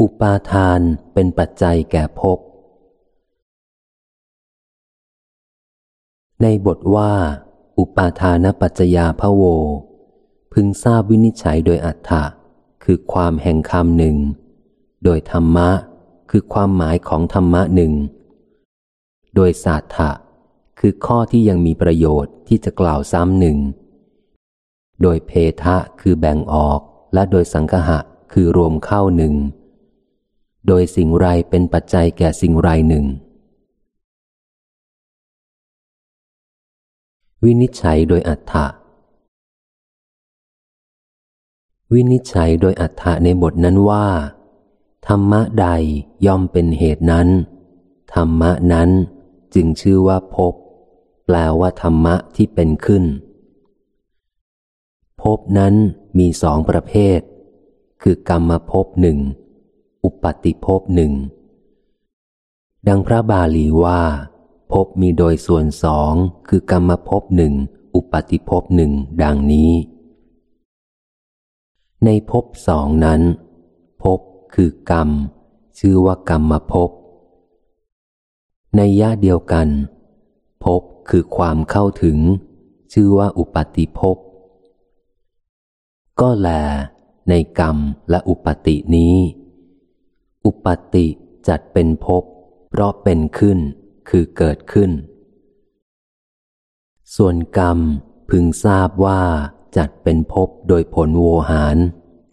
อุปาทานเป็นปัจจัยแก่ภพ ในบทว่า อุปาทานปัจจยาพะโว พึงทราบวินิจฉัยโดยอัฏฐะคือความแห่งคำหนึ่ง โดยธรรมะ คือความหมายของธรรมะหนึ่ง โดยศาสตะคือข้อที่ยังมีประโยชน์ที่จะกล่าวซ้ำหนึ่ง โดยเพทะคือแบ่งออกและโดยสังหะคือรวมเข้าหนึ่ง โดยสิ่งไรเป็นปัจจัยแก่สิ่งไรหนึ่ง วินิจฉัยโดยอัฏฐะวินิจฉัยโดยอัฏฐะในบทนั้นว่า ธรรมะใดย่อมเป็นเหตุนั้น ธรรมะนั้นจึงชื่อว่าภพแปลว่าธรรมะที่เป็นขึ้นภพนั้นมีสองประเภท คือกรรมภพหนึ่ง อุปติภพหนึ่ง ดังพระบาลีว่า ภพมีโดยส่วนสองคือกรรมภพหนึ่ง อุปติภพหนึ่งดังนี้ ในภพสองนั้นภพคือกรรม ชื่อว่ากรรมภพในย่าเดียวกันภพคือความเข้าถึง ชื่อว่าอุปติภพก็แล ในกรรมและอุปตินี้ อุปติจัดเป็นภพเพราะเป็นขึ้นคือเกิดขึ้น ส่วนกรรมพึงทราบว่าจัดเป็นภพโดยผลโวหาร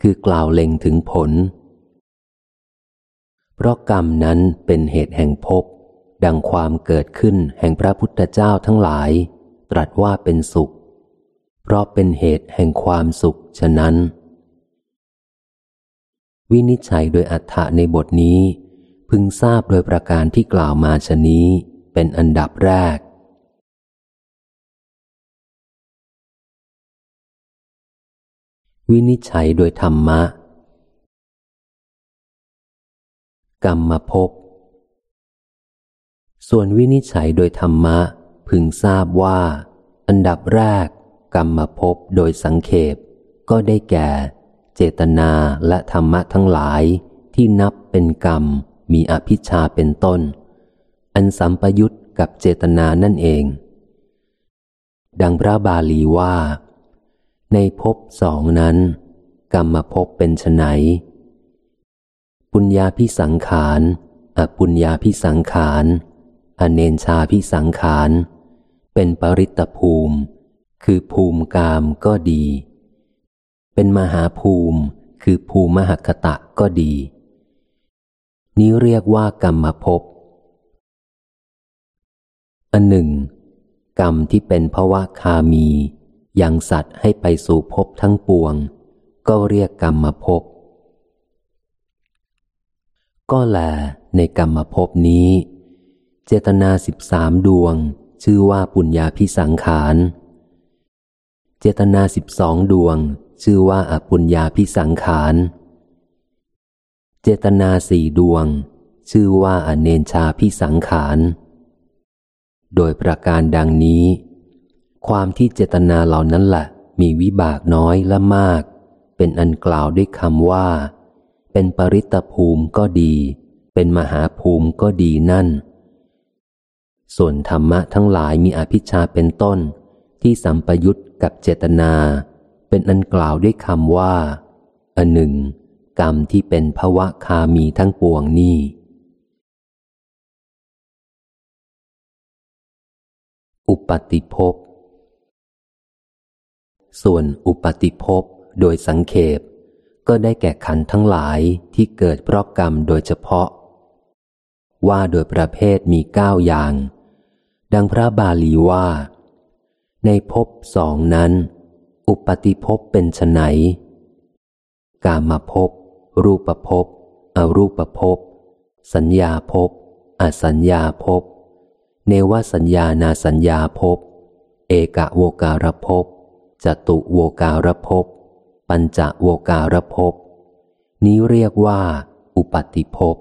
คือกล่าวเล็งถึงผล เพราะกรรมนั้นเป็นเหตุแห่งภพดังความเกิดขึ้นแห่งพระพุทธเจ้าทั้งหลาย ตรัสว่าเป็นสุข เพราะเป็นเหตุแห่งความสุขฉะนั้น วินิจฉัยโดยอัฏฐะในบทนี้ พึงทราบโดยประการที่กล่าวมาชนี้เป็นอันดับแรก วินิจฉัยโดยธรรมะ กรรมภพส่วนวินิจฉัยโดยธรรมะ พึงทราบว่า อันดับแรก กรรมภพโดยสังเขปก็ได้แก่ เจตนาและธรรมะทั้งหลายที่นับเป็นกรรมมีอภิชาเป็นต้น อันสัมปยุตกับเจตนานั่นเอง ดังพระบาลีว่า ในภพสองนั้น กรรมภพเป็นไนปุญญาพิสังขารอปุญญาพิสังขาร อเนนชาพิสังขาร เป็นปริตภูมิ คือภูมิกามก็ดี เป็นมหาภูมิ คือภูมิมหคตะก็ดี นี้เรียกว่ากรรมภพอันหนึ่ง กรรมที่เป็นภวะคามียังสัตว์ให้ไปสู่ภพทั้งปวง ก็เรียกกรรมภพก็แลในกรรมภพนี้ เจตนาสิบสามดวง ชื่อว่าปุญญาพิสังขาร เจตนาสิบสองดวง ชื่อว่าอปุญญาพิสังขาร เจตนาสี่ดวง ชื่อว่าอเนนชาพิสังขาร โดยประการดังนี้ ความที่เจตนาเหล่านั้นแหละมีวิบากน้อยและมาก เป็นอันกล่าวด้วยคำว่า เป็นปริตภูมิก็ดี เป็นมหาภูมิก็ดีนั่น ส่วนธรรมะทั้งหลายมีอภิชาเป็นต้นที่สัมปยุตกับเจตนา เป็นอันกล่าวด้วยคำว่า อันหนึ่ง กรรมที่เป็นภวะคามีทั้งปวงนี้อุปติภพ ส่วนอุปติภพโดยสังเขปก็ได้แก่ขันทั้งหลายที่เกิดเพราะกรรมโดยเฉพาะ ว่าโดยประเภทมีเก้าอย่าง ดังพระบาลีว่า ในภพสองนั้น อุปติภพเป็นไนกามาภพ รูปภพ อรูปภพ สัญญาภพ อสัญญาภพ เนวสัญญานาสัญญาภพ เอกะโวการภพ จตุโวการภพ ปัญจโวการภพ นี้เรียกว่า อุปติภพ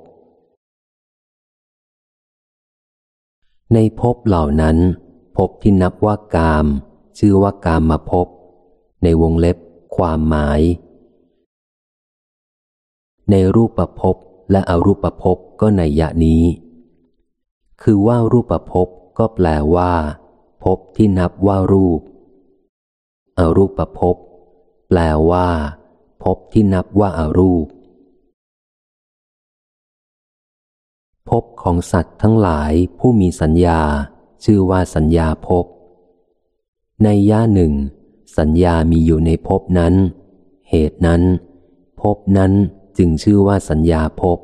ในภพเหล่านั้นภพที่นับว่ากาม ชื่อว่ากามมาภพ ในวงเล็บ ความหมาย ในรูปประภพและอรูปภพก็ในยะนี้ คือว่ารูปภพก็แปลว่าภพที่นับว่ารูป อรูปภพแปลว่าภพที่นับว่าอารูปภพของสัตว์ทั้งหลายผู้มีสัญญา ชื่อว่าสัญญาภพในย่าหนึ่ง สัญญามีอยู่ในภพนั้น เหตุนั้นภพนั้นจึงชื่อว่าสัญญาภพ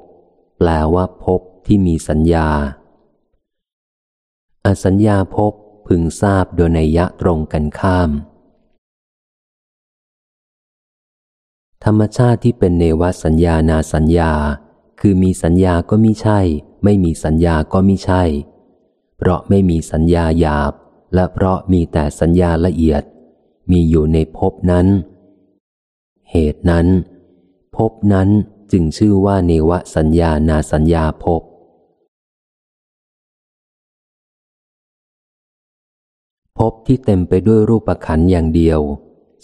แปลว่าภพที่มีสัญญา อสัญญาภพพึงทราบโดยในยะตรงกันข้าม ธรรมชาติที่เป็นเนวสัญญานาสัญญา คือมีสัญญาก็มิใช่ ไม่มีสัญญาก็มิใช่ เพราะไม่มีสัญญาหยาบ และเพราะมีแต่สัญญาละเอียด มีอยู่ในภพนั้น เหตุนั้นภพนั้นจึงชื่อว่าเนวสัญญานาสัญญาภพภพที่เต็มไปด้วยรูปขันธ์อย่างเดียว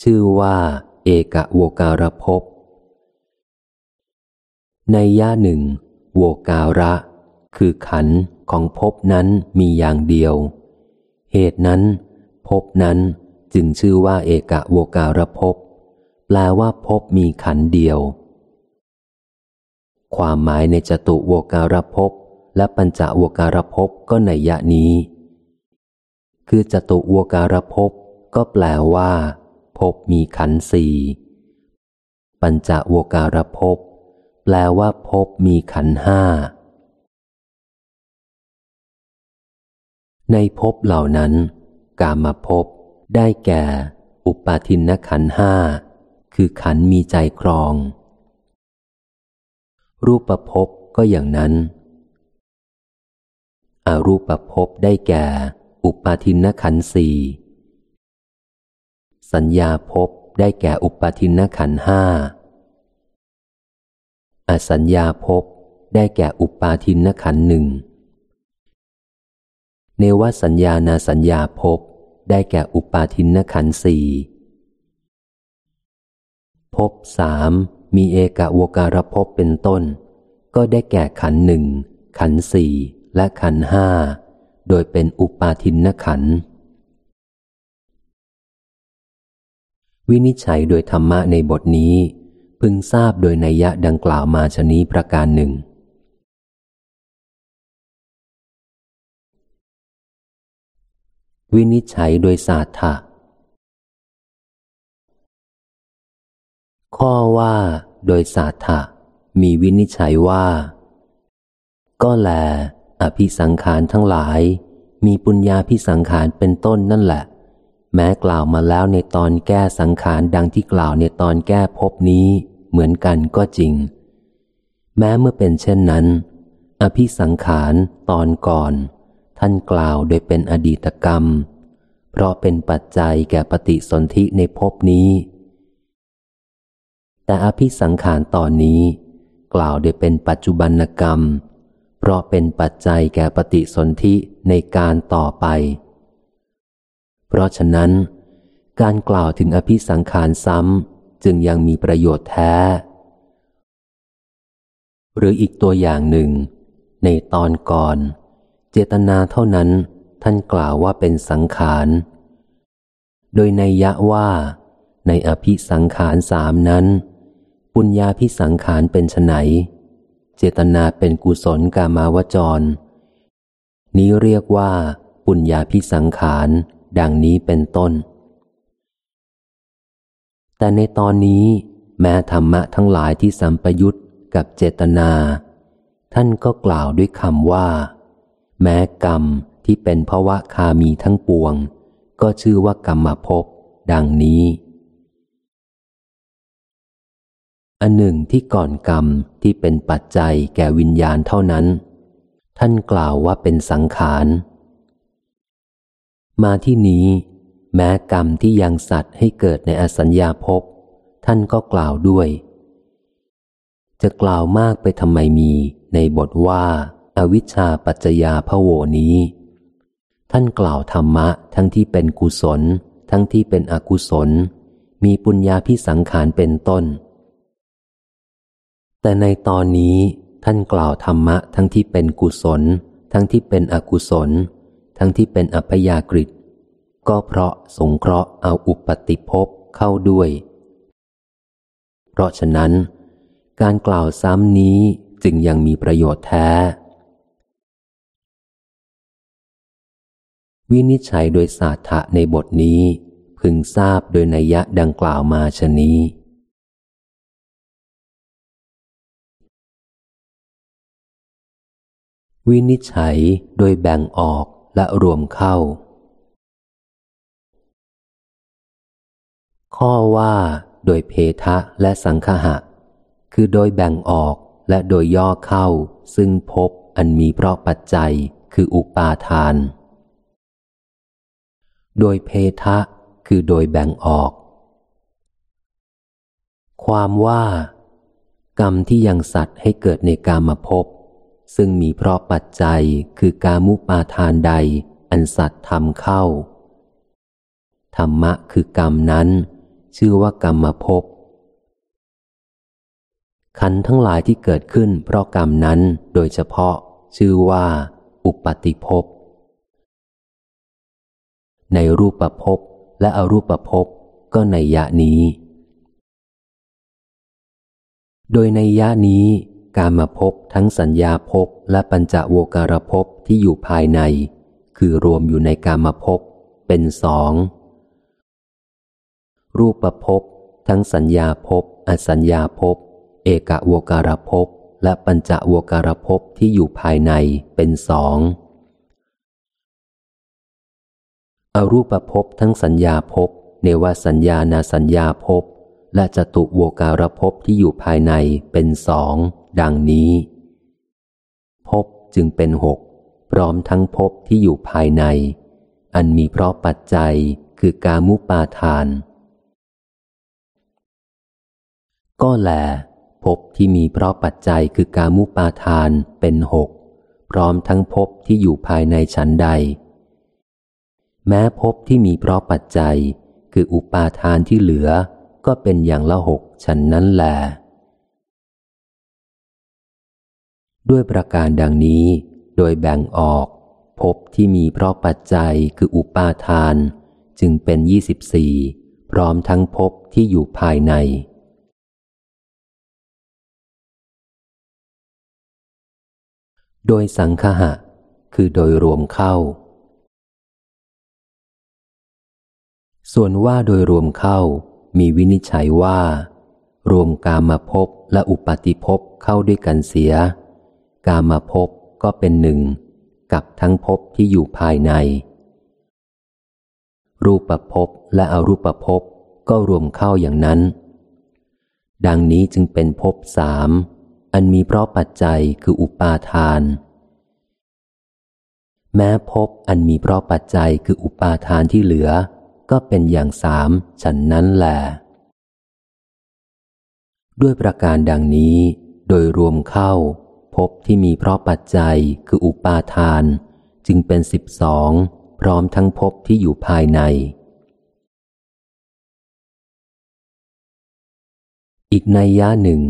ชื่อว่า เอกะโวการภพในย่าหนึ่งโวการะ คือขันธ์ของภพนั้นมีอย่างเดียว เหตุนั้นภพนั้น จึงชื่อว่าเอกะโวการภพแปลว่าภพมีขันเดียว ความหมายในจตุโวการภพและปัญจโวการภพก็ในยะนี้ คือจตุโวการภพก็แปลว่าภพมีขันสี่ปัญจโวการภพแปลว่าภพมีขันห้าในภพเหล่านั้น กามาภพ ได้แก่ อุปาทินนขันห้า คือขันมีใจครอง รูปภพก็อย่างนั้น อารูปภพได้แก่ อุปาทินนขันสี่สัญญาภพได้แก่อุปาทินนขันห้าอสัญญาภพได้แก่อุปาทินขันหนึ่งเนวสัญญานาสัญญาภพ ได้แก่อุปาทินนขันสี่ภพสามมีเอกวการภพเป็นต้น ก็ได้แก่ขันหนึ่งขันสี่และขันห้าโดยเป็นอุปาทินขัน วินิจฉัยโดยธรรมะในบทนี้ พึงทราบโดยนัยยะดังกล่าวมาชนี้ประการหนึ่ง วินิจฉัยโดยศาสตร์ข้อว่า โดยศาสาธะมีวินิจฉัยว่า ก็แล อภิสังขารทั้งหลาย มีปุญญาพิสังขารเป็นต้นนั่นแหละ แม้กล่าวมาแล้วในตอนแก้สังขารดังที่กล่าวในตอนแก้พบนี้ เหมือนกันก็จริง แม้เมื่อเป็นเช่นนั้น อภิสังขารตอนก่อน ท่านกล่าวโดยเป็นอดีตกรรม เพราะเป็นปัจจัยแก่ปฏิสนธิในภพนี้ แต่อภิสังขารตอนนี้ กล่าวได้เป็นปัจจุบันกรรม เพราะเป็นปัจจัยแก่ปฏิสนธิในการต่อไป เพราะฉะนั้น การกล่าวถึงอภิสังขารซ้ำจึงยังมีประโยชน์แท้ หรืออีกตัวอย่างหนึ่ง ในตอนก่อน เจตนาเท่านั้นท่านกล่าวว่าเป็นสังขาร โดยในยะว่า ในอภิสังขารสามนั้น ปุญญาพิสังขารเป็นไนเจตนาเป็นกุศลกามาวจร นี้เรียกว่า ปุญญาพิสังขาร ดังนี้เป็นต้น แต่ในตอนนี้ แม้ธรรมะทั้งหลายที่สัมปยุตกับเจตนา ท่านก็กล่าวด้วยคำว่า แม้กรรมที่เป็นภวะคามีทั้งปวง ก็ชื่อว่ากรรมภพดังนี้ อันหนึ่งที่ก่อนกรรมที่เป็นปัจจัยแก่วิญญาณเท่านั้น ท่านกล่าวว่าเป็นสังขาร มาที่นี้ แม้กรรมที่ยังสัตว์ให้เกิดในอสัญญาภพท่านก็กล่าวด้วย จะกล่าวมากไปทำไมมีในบทว่า อาวิชชาปัจจยาพโวนี้ ท่านกล่าวธรรมะทั้งที่เป็นกุศล ทั้งที่เป็นอกุศล มีปุญญาพิสังขารเป็นต้น แต่ในตอนนี้ท่านกล่าวธรรมะทั้งที่เป็นกุศล ทั้งที่เป็นอกุศล ทั้งที่เป็นอัพยากฤิตก็เพราะสงเคราะห์เอาอุปติภพเข้าด้วย เพราะฉะนั้น การกล่าวซ้ำนี้จึงยังมีประโยชน์แท้ วินิจฉัยโดยสาธะในบทนี้ พึงทราบโดยนัยยะดังกล่าวมาชนี้ วินิจฉัยโดยแบ่งออกและรวมเข้า ข้อว่าโดยเพทะและสังคหะ คือโดยแบ่งออกและโดยย่อเข้า ซึ่งพบอันมีเพราะปัจจัยคืออุปาทาน โดยเพทะคือโดยแบ่งออก ความว่า กรรมที่ยังสัตว์ให้เกิดในกามภพซึ่งมีเพราะปัจจัยคือกามุปาทานใด อันสัตว์ทำเข้า ธรรมะคือกรรมนั้น ชื่อว่ากรรมภพขันทั้งหลายที่เกิดขึ้นเพราะกรรมนั้นโดยเฉพาะชื่อว่า อุปติภพ ในรูปภพบและอรูปภพบก็ในยะนี้ โดยในยะนี้ การมาพบทั้งสัญญาภพและปัญจโวการภพที่อยู่ภายใน คือรวมอยู่ในการมาพบเป็นสองรูปภพบทั้งสัญญาภพอสัญญาภพเอกโวการภพและปัญจโวการภพที่อยู่ภายในเป็นสอง อรูปภพทั้งสัญญาภพเนวสัญญานาสัญญาภพและจตุโวการภพที่อยู่ภายในเป็นสอง ดังนี้ภพจึงเป็นหกพร้อมทั้งภพที่อยู่ภายใน อันมีเพราะปัจจัยคือกามุปาทาน ก็แลภพที่มีเพราะปัจจัยคือกามุปาทานเป็นหกพร้อมทั้งภพที่อยู่ภายในฉันใด แม้ภพที่มีเพราะปัจจัย คืออุปาทานที่เหลือ ก็เป็นอย่างละหกฉันนั้นแหลด้วยประการดังนี้ โดยแบ่งออกภพที่มีเพราะปัจจัยคืออุปาทาน จึงเป็นยี่สิบสี่พร้อมทั้งภพที่อยู่ภายใน โดยสังคหะ คือโดยรวมเข้า ส่วนว่าโดยรวมเข้ามีวินิจฉัยว่า รวมกามาพบและอุปาติภพเข้าด้วยกันเสีย กามาพบก็เป็นหนึ่ง กับทั้งภพที่อยู่ภายใน รูปภพและอรูปภพก็รวมเข้าอย่างนั้น ดังนี้จึงเป็นภพสามอันมีเพราะปัจจัยคืออุปาทาน แม้พบอันมีเพราะปัจจัยคืออุปาทานที่เหลือ ก็เป็นอย่างสามฉันนั้นแหละด้วยประการดังนี้ โดยรวมเข้า พบที่มีเพราะปัจจัยคืออุปาทาน จึงเป็นสิบสองพร้อมทั้งพบที่อยู่ภายใน อีกในยะหนึ่ง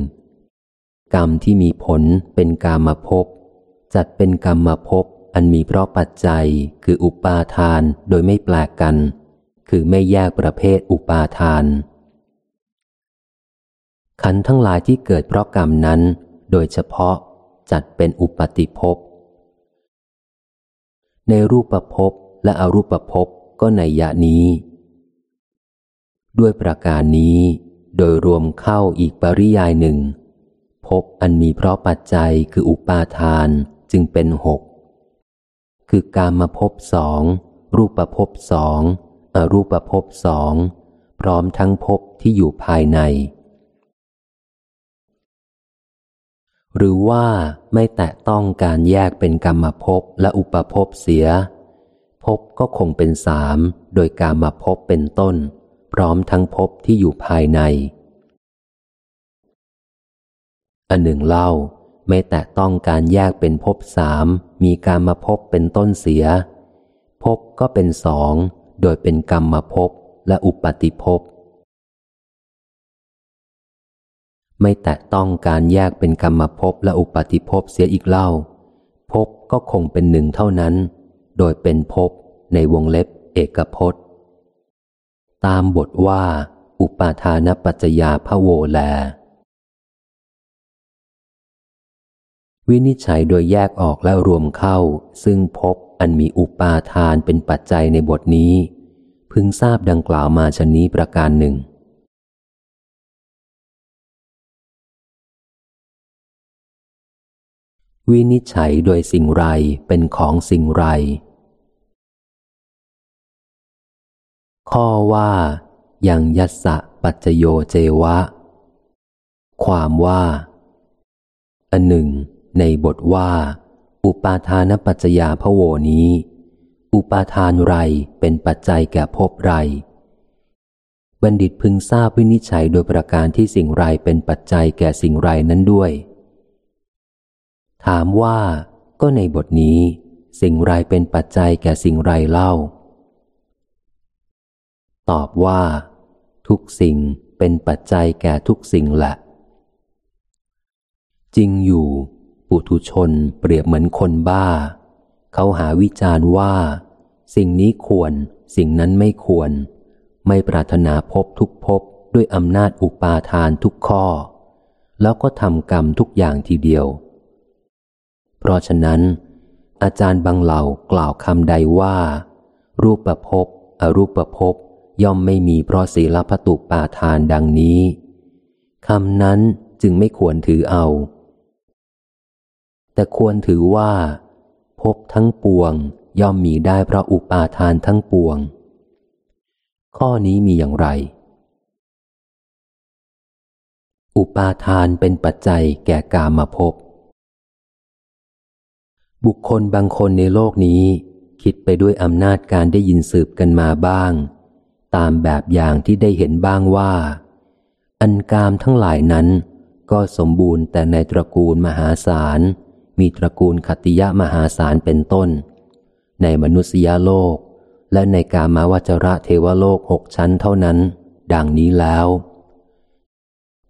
กรรมที่มีผลเป็นกามาภพจัดเป็นกรรมาภพอันมีเพราะปัจจัยคืออุปาทานโดยไม่แปลกกัน คือไม่แยกประเภทอุปาทาน ขันทั้งหลายที่เกิดเพราะกรรมนั้น โดยเฉพาะจัดเป็นอุปติภพ ในรูปภพและอรูปภพก็ในยะนี้ ด้วยประการนี้โดยรวมเข้าอีกปริยายหนึ่งภพอันมีเพราะปัจจัยคืออุปาทานจึงเป็นหก คือการมาพบสองรูปภพสอง อรูปภพสองพร้อมทั้งภพที่อยู่ภายใน หรือว่าไม่แตะต้องการแยกเป็นกรรมภพและอุปภพเสียภพก็คงเป็นสามโดยการมาพเป็นต้น พร้อมทั้งภพที่อยู่ภายใน อันหนึ่งเล่าไม่แตะต้องการแยกเป็นภพสามมีการมาภพเป็นต้นเสียภพก็เป็นสอง โดยเป็นกรรมมาพและอุปติภพ ไม่แตะต้องการแยกเป็นกรรมภพและอุปาติภพเสียอีกเล่า ภพก็คงเป็นหนึ่งเท่านั้น โดยเป็นภพในวงเล็บเอกพจน์ ตามบทว่า อุปาทานปัจจยาพโวแล วินิจฉัยโดยแยกออกและรวมเข้า ซึ่งพบ อันมีอุปาทานเป็นปัจจัยในบทนี้ พึงทราบดังกล่าวมาชนี้ประการหนึ่ง วินิจฉัยโดยสิ่งไรเป็นของสิ่งไร ข้อว่ายังยัสสะปัจโยเจวะ ความว่า อันหนึ่ง ในบทว่า อุปาทานปัจจยาพโวนี้ อุปาทานไรเป็นปัจจัยแก่ภพไร บัณฑิตพึงทราบวินิจฉัยโดยประการที่สิ่งไรเป็นปัจจัยแก่สิ่งไรนั้นด้วย ถามว่าก็ในบทนี้ สิ่งไรเป็นปัจจัยแก่สิ่งไรเล่า ตอบว่า ทุกสิ่งเป็นปัจจัยแก่ทุกสิ่งแหละ จริงอยู่ ปุถุชนเปรียบเหมือนคนบ้า เขาหาวิจารณ์ว่า สิ่งนี้ควร สิ่งนั้นไม่ควร ไม่ปรารถนาพบทุกพบด้วยอำนาจอุปาทานทุกข้อ แล้วก็ทำกรรมทุกอย่างทีเดียว เพราะฉะนั้น อาจารย์บางเหล่ากล่าวคำใดว่า รูปประพบอรูปประพบย่อมไม่มีเพราะศีลพตุปาทานดังนี้คำนั้นจึงไม่ควรถือเอา แต่ควรถือว่า พบทั้งปวงย่อมมีได้เพราะอุปาทานทั้งปวง ข้อนี้มีอย่างไร อุปาทานเป็นปัจจัยแก่กามาพบ บุคคลบางคนในโลกนี้ คิดไปด้วยอำนาจการได้ยินสืบกันมาบ้าง ตามแบบอย่างที่ได้เห็นบ้างว่า อันกามทั้งหลายนั้นก็สมบูรณ์แต่ในตระกูลมหาศาล มีตระกูลคติยะมหาศาลเป็นต้น ในมนุษยโลก และในกามาวจระเทวโลกหกชั้นเท่านั้น ดังนี้แล้ว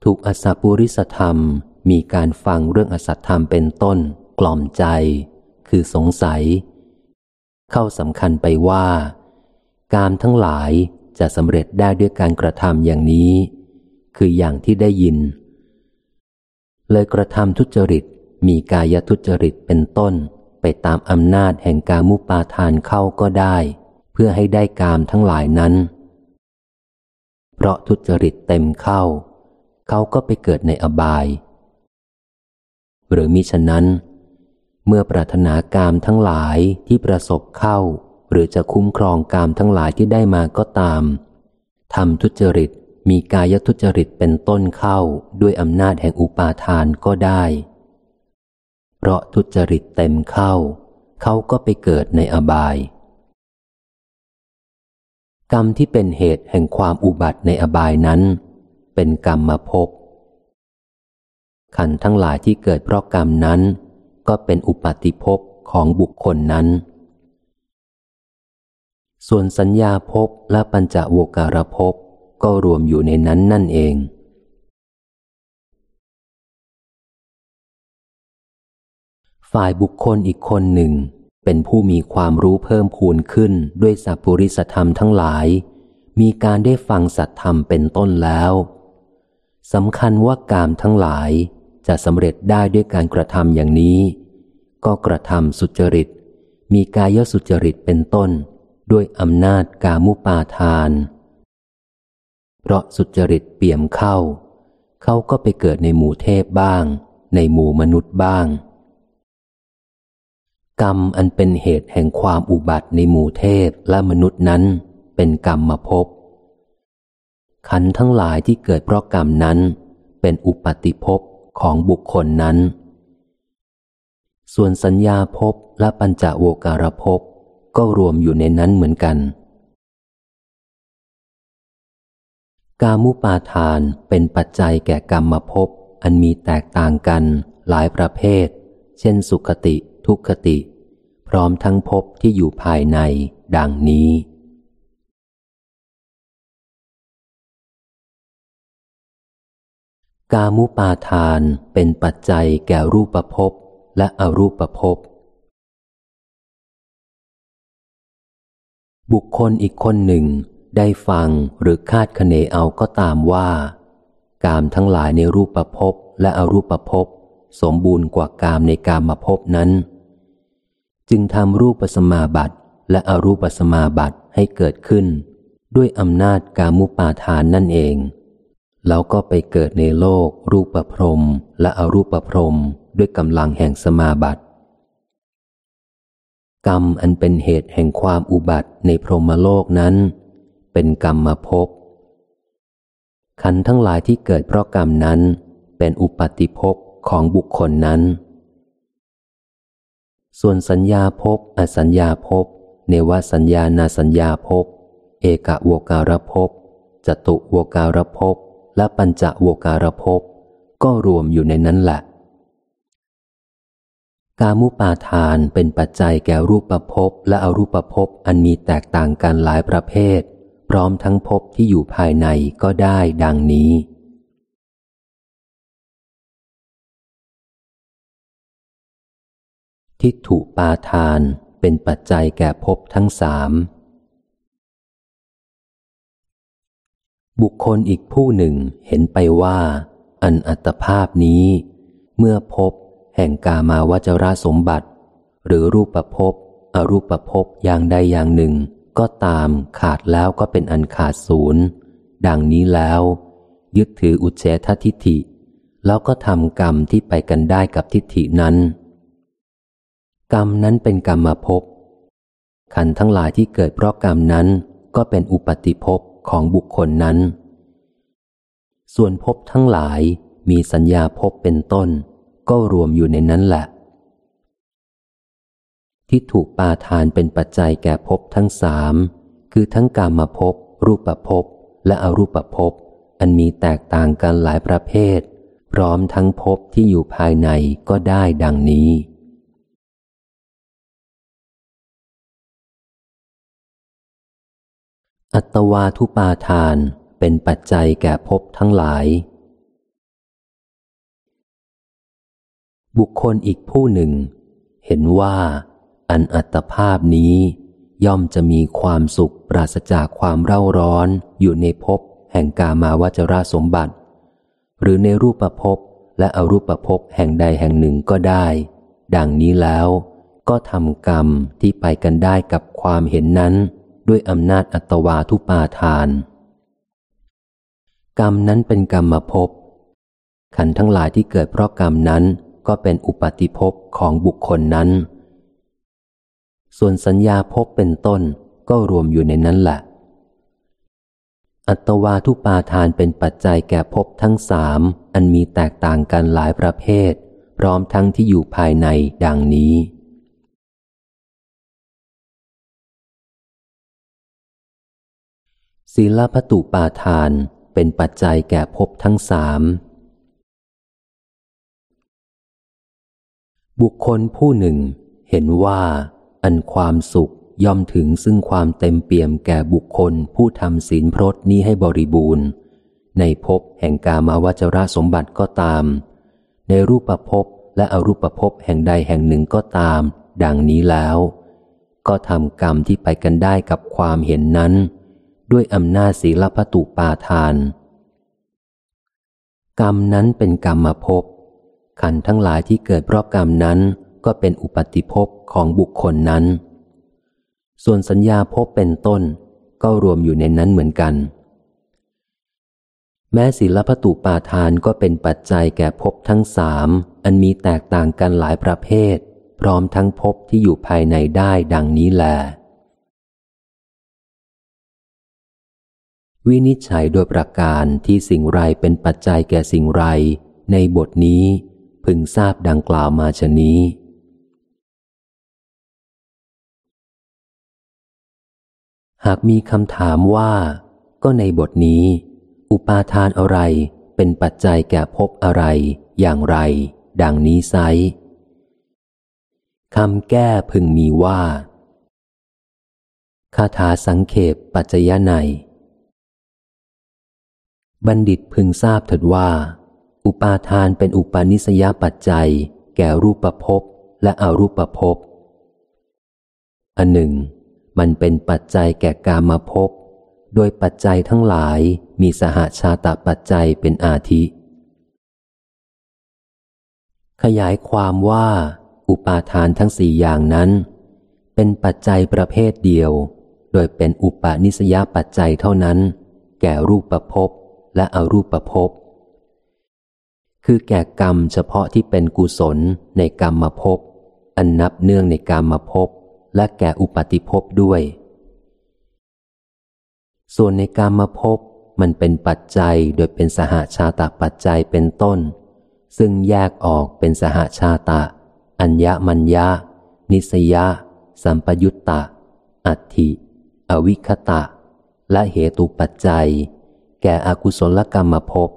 ถูกอสัปุริสธรรมมีการฟังเรื่องอสัตธรรมเป็นต้น กล่อมใจ คือสงสัย เข้าสำคัญไปว่า การทั้งหลายจะสำเร็จได้ด้วยการกระทำอย่างนี้ คืออย่างที่ได้ยิน เลยกระทำทุจริต มีกายทุจริตเป็นต้น ไปตามอำนาจแห่งการมุปาทานเข้าก็ได้ เพื่อให้ได้กามทั้งหลายนั้น เพราะทุจริตเต็มเข้า เขาก็ไปเกิดในอบาย หรือมิฉะนั้น เมื่อปรารถนากามทั้งหลายที่ประสบเข้า หรือจะคุ้มครองกามทั้งหลายที่ได้มาก็ตามทำทุจริตมีกายทุจริตเป็นต้นเข้าด้วยอำนาจแห่งอุปาทานก็ได้ เพราะทุจริตเต็มเข้า เขาก็ไปเกิดในอบาย กรรมที่เป็นเหตุแห่งความอุบัติในอบายนั้น เป็นกรรมมาพบขันทั้งหลายที่เกิดเพราะกรรมนั้น ก็เป็นอุปาติภพของบุคคลนั้น ส่วนสัญญาภพและปัญจโวการภพก็รวมอยู่ในนั้นนั่นเอง ฝ่ายบุคคลอีกคนหนึ่ง เป็นผู้มีความรู้เพิ่มพูนขึ้นด้วยสัพพุริสธรรมทั้งหลาย มีการได้ฟังสัตธรรมเป็นต้นแล้วสำคัญว่ากามทั้งหลายจะสำเร็จได้ด้วยการกระทำอย่างนี้ ก็กระทำสุจริต มีกายสุจริตเป็นต้น ด้วยอำนาจกามุปาทาน เพราะสุจริตเปี่ยมเข้า เขาก็ไปเกิดในหมู่เทพบ้าง ในหมู่มนุษย์บ้าง กรรมอันเป็นเหตุแห่งความอุบัติในหมู่เทพและมนุษย์นั้น เป็นกรรมมาพบ ขันทั้งหลายที่เกิดเพราะกรรมนั้น เป็นอุปติภพของบุคคลนั้น ส่วนสัญญาภพและปัญจโวการภพก็รวมอยู่ในนั้นเหมือนกัน กามุปาทานเป็นปัจจัยแก่กรรมภพอันมีแตกต่างกันหลายประเภท เช่นสุขติ ทุกขติ พร้อมทั้งภพที่อยู่ภายในดังนี้ กามุปาทานเป็นปัจจัยแก่รูปภพและอรูปภพบุคคลอีกคนหนึ่งได้ฟังหรือคาดคะเนเอาก็ตามว่า กามทั้งหลายในรูปภพและอรูปภพสมบูรณ์กว่ากามในกามมาภพนั้น จึงทำรูปสมาบัติและอรูปสมาบัติให้เกิดขึ้น ด้วยอำนาจกามุปาทานนั่นเอง แล้วก็ไปเกิดในโลก รูปพรมและอรูปพรมด้วยกำลังแห่งสมาบัติ กรรมอันเป็นเหตุแห่งความอุบัติในพรหมโลกนั้น เป็นกรรมมาพบขันทั้งหลายที่เกิดเพราะกรรมนั้น เป็นอุปติภพของบุคคลนั้น ส่วนสัญญาภพอสัญญาภพเนวสัญญานาสัญญาภพเอกะวการภพจตุวการภพและปัญจวการภพก็รวมอยู่ในนั้นแหละ กามุปาทานเป็นปัจจัยแก่รูปภพและอรูปภพอันมีแตกต่างกันหลายประเภท พร้อมทั้งภพที่อยู่ภายในก็ได้ดังนี้ ทิฏฐุปาทานเป็นปัจจัยแก่ภพทั้งสาม บุคคลอีกผู้หนึ่งเห็นไปว่า อันอัตภาพนี้ เมื่อพบแห่งกามาวจราสมบัติ หรือรูปภพบอรูปภพบอย่างใดอย่างหนึ่ง ก็ตามขาดแล้วก็เป็นอันขาดศูนย์ ดังนี้แล้ว ยึดถืออุเฉททิฏฐิ แล้วก็ทำกรรมที่ไปกันได้กับทิฏฐินั้น กรรมนั้นเป็นกรรมภพขันทั้งหลายที่เกิดเพราะกรรมนั้นก็เป็นอุปติภพของบุคคลนั้น ส่วนภพทั้งหลายมีสัญญาภพเป็นต้น ก็รวมอยู่ในนั้นแหละ ที่ถูกปาทานเป็นปัจจัยแก่ภพทั้งสามคือทั้งกรรมภพรูปภพและอรูปภพอันมีแตกต่างกันหลายประเภท พร้อมทั้งภพที่อยู่ภายในก็ได้ดังนี้ อัตวาทุปาทานเป็นปัจจัยแก่ภพทั้งหลาย บุคคลอีกผู้หนึ่ง เห็นว่า อันอัตภาพนี้ย่อมจะมีความสุขปราศจากความเร่าร้อนอยู่ในภพแห่งกามาวจราสมบัติ หรือในรูปภพและอรูปภพแห่งใดแห่งหนึ่งก็ได้ ดังนี้แล้วก็ทำกรรมที่ไปกันได้กับความเห็นนั้น ด้วยอำนาจอัตวาทุปาทาน กรรมนั้นเป็นกรรมภพขันทั้งหลายที่เกิดเพราะกรรมนั้นก็เป็นอุปาติภพของบุคคลนั้น ส่วนสัญญาภพเป็นต้นก็รวมอยู่ในนั้นแหละ อัตวาทุปาทานเป็นปัจจัยแก่ภพทั้งสามอันมีแตกต่างกันหลายประเภท พร้อมทั้งที่อยู่ภายในดังนี้ ศีลพัตุปาทานเป็นปัจจัยแก่ภพทั้งสาม บุคคลผู้หนึ่งเห็นว่า อันความสุขย่อมถึงซึ่งความเต็มเปี่ยมแก่บุคคลผู้ทำศีลพรตนี้ให้บริบูรณ์ ในภพแห่งกามาวจระสมบัติก็ตาม ในรูปภพและอรูปภพแห่งใดแห่งหนึ่งก็ตาม ดังนี้แล้ว ก็ทำกรรมที่ไปกันได้กับความเห็นนั้น ด้วยอำนาจศีลพตุปาทาน กรรมนั้นเป็นกรรมภพขันทั้งหลายที่เกิดเพราะกรรมนั้นก็เป็นอุปติภพของบุคคลนั้น ส่วนสัญญาภพเป็นต้นก็รวมอยู่ในนั้นเหมือนกัน แม้ศีลพตุปาทานก็เป็นปัจจัยแก่ภพทั้งสามอันมีแตกต่างกันหลายประเภท พร้อมทั้งภพที่อยู่ภายในได้ดังนี้แหละ วินิจฉัยโดยประการที่สิ่งไรเป็นปัจจัยแก่สิ่งไร ในบทนี้พึงทราบดังกล่าวมาชนี้ หากมีคำถามว่า ก็ในบทนี้ อุปาทานอะไรเป็นปัจจัยแก่ภพอะไร อย่างไร ดังนี้ไซคำแก้พึงมีว่าคาถาสังเขปปัจจยนัย บัณฑิตพึงทราบเถิดว่า อุปาทานเป็นอุปาณิสยปัจจัย แก่รูปภพและอรูปภพอันหนึ่ง มันเป็นปัจจัยแก่กามภพโดยปัจจัยทั้งหลายมีสหาชาตปัจจัยเป็นอาทิ ขยายความว่า อุปาทานทั้งสี่อย่างนั้น เป็นปัจจัยประเภทเดียว โดยเป็นอุปาณิสยปัจจัยเท่านั้น แก่รูปภพ และอรูปภพ คือแก่กรรมเฉพาะที่เป็นกุศลในกรรมมาพอันนับเนื่องในกรรมมาพและแก่อุปาติภพด้วย ส่วนในกรรมมาพมันเป็นปัจจัยโดยเป็นสหาชาตาปัจจัยเป็นต้น ซึ่งแยกออกเป็นสหาชาตะ อัญญมัญญานิสยะ สัมปยุตตะ อัตถิ อวิคตะ และเหตุปัจจัย แก่อกุศลกรรมภพ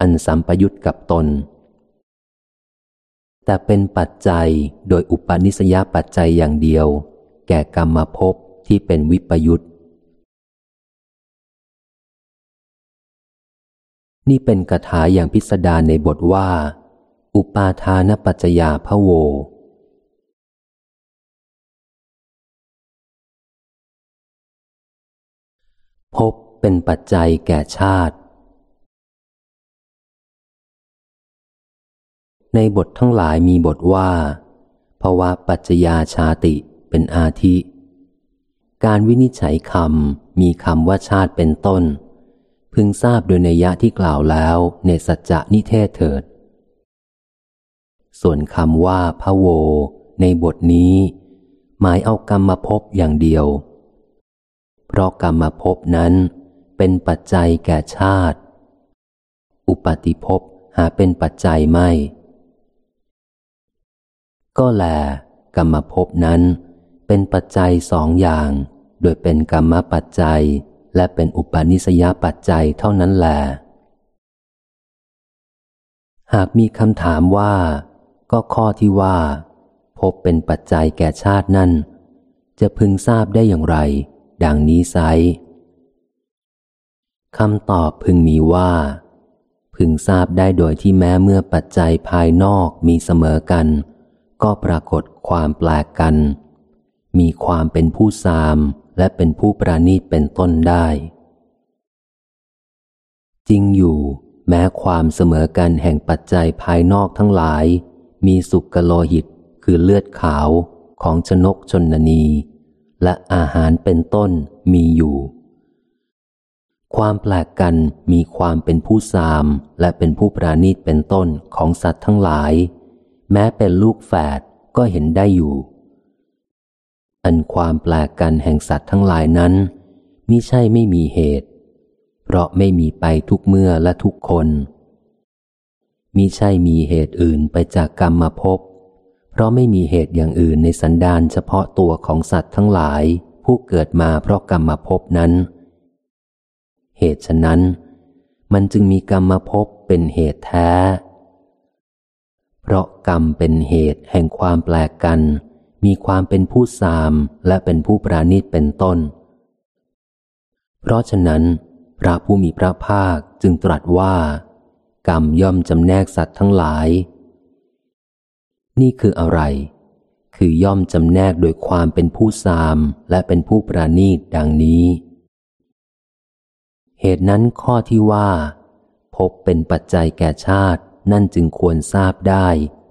อันสัมปยุตกับตน แต่เป็นปัจจัยโดยอุปนิสยปัจจัยอย่างเดียว แก่กรรมภพที่เป็นวิปยุตนี่เป็นคาถาอย่างพิสดารในบทว่า อุปาทานปัจจยาพะโว พบ เป็นปัจจัยแก่ชาติ ในบททั้งหลายมีบทว่าภาวะปัจจยาชาติเป็นอาทิ การวินิจฉัยคำมีคำว่าชาติเป็นต้น พึงทราบโดยในยะที่กล่าวแล้วในสัจจะนิเทศเถิด ส่วนคำว่าพระโว ในบทนี้ หมายเอากรรมภพอย่างเดียว เพราะกรรมภพนั้น เป็นปัจจัยแก่ชาติ อุปติภพหาเป็นปัจจัยไม่ ก็แล กรรมภพนั้น เป็นปัจจัยสองอย่าง โดยเป็นกรรมปัจจัย และเป็นอุปนิสยปัจจัยเท่านั้นแหลหากมีคำถามว่า ก็ข้อที่ว่า พบเป็นปัจจัยแก่ชาตินั่น จะพึงทราบได้อย่างไร ดังนี้ไซ คำตอบพึงมีว่า พึงทราบได้โดยที่แม้เมื่อปัจจัยภายนอกมีเสมอกัน ก็ปรากฏความแปลกกัน มีความเป็นผู้สามและเป็นผู้ประณีตเป็นต้นได้ จริงอยู่ แม้ความเสมอกันแห่งปัจจัยภายนอกทั้งหลาย มีสุกโลหิตคือเลือดขาวของชนกชนนี และอาหารเป็นต้นมีอยู่ ความแปลกกันมีความเป็นผู้สาม และเป็นผู้ปราณีตเป็นต้นของสัตว์ทั้งหลาย แม้เป็นลูกแฝดก็เห็นได้อยู่ อันความแปลกกันแห่งสัตว์ทั้งหลายนั้นมิใช่ไม่มีเหตุ เพราะไม่มีไปทุกเมื่อและทุกคนมิใช่มีเหตุอื่นไปจากกรรมมาพบ เพราะไม่มีเหตุอย่างอื่นในสันดานเฉพาะตัวของสัตว์ทั้งหลาย ผู้เกิดมาเพราะกรรมมาพบนั้น เหตุฉะนั้น มันจึงมีกรรมมาพบเป็นเหตุแท้ เพราะกรรมเป็นเหตุแห่งความแปลกกัน มีความเป็นผู้สามและเป็นผู้ปราณีตเป็นต้น เพราะฉะนั้น พระผู้มีพระภาคจึงตรัสว่า กรรมย่อมจำแนกสัตว์ทั้งหลาย นี่คืออะไรคือย่อมจำแนกโดยความเป็นผู้สามและเป็นผู้ปราณีตดังนี้ เหตุนั้นข้อที่ว่าพบเป็นปัจจัยแก่ชาตินั่นจึงควรทราบได้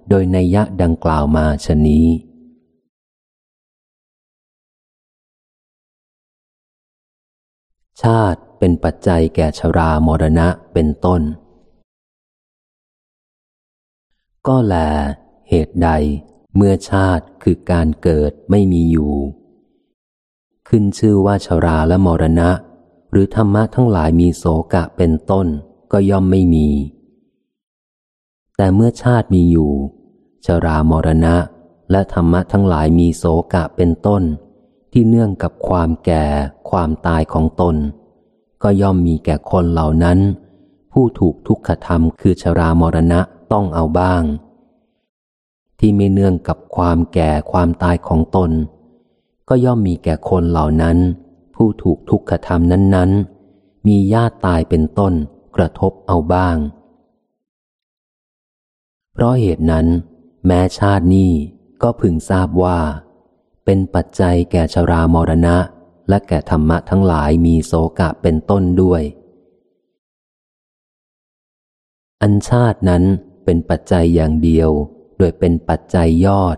โดยในยะดังกล่าวมาชนี้ ชาติเป็นปัจจัยแก่ชรามรณะเป็นต้น ก็แล เหตุใดเมื่อชาติคือการเกิดไม่มีอยู่ ขึ้นชื่อว่าชราและมรณะ หรือธรรมะทั้งหลายมีโสกะเป็นต้นก็ย่อมไม่มี แต่เมื่อชาติมีอยู่ ชรามรณะ และธรรมะทั้งหลายมีโสกะเป็นต้น ที่เนื่องกับความแก่ ความตายของตน ก็ย่อมมีแก่คนเหล่านั้น ผู้ถูกทุกขธรรมคือชรามรณะต้องเอาบ้าง ที่ไม่เนื่องกับความแก่ความตายของตน ก็ย่อมมีแก่คนเหล่านั้น ผู้ถูกทุกขธรรมนั้น ๆ มีญาติตายเป็นต้นกระทบเอาบ้าง เพราะเหตุนั้น แม้ชาตินี้ก็พึงทราบว่า เป็นปัจจัยแก่ชรามรณะ และแก่ธรรมะทั้งหลายมีโสกะเป็นต้นด้วย อันชาตินั้นเป็นปัจจัยอย่างเดียว โดยเป็นปัจจัยยอด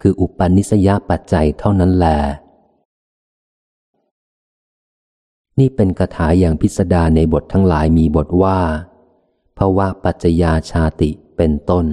คืออุปนิสยปัจจัยเท่านั้นแหละ นี่เป็นคาถาอย่างพิสดารในบททั้งหลายมีบทว่าภาวะปัจจยาชาติเป็นต้น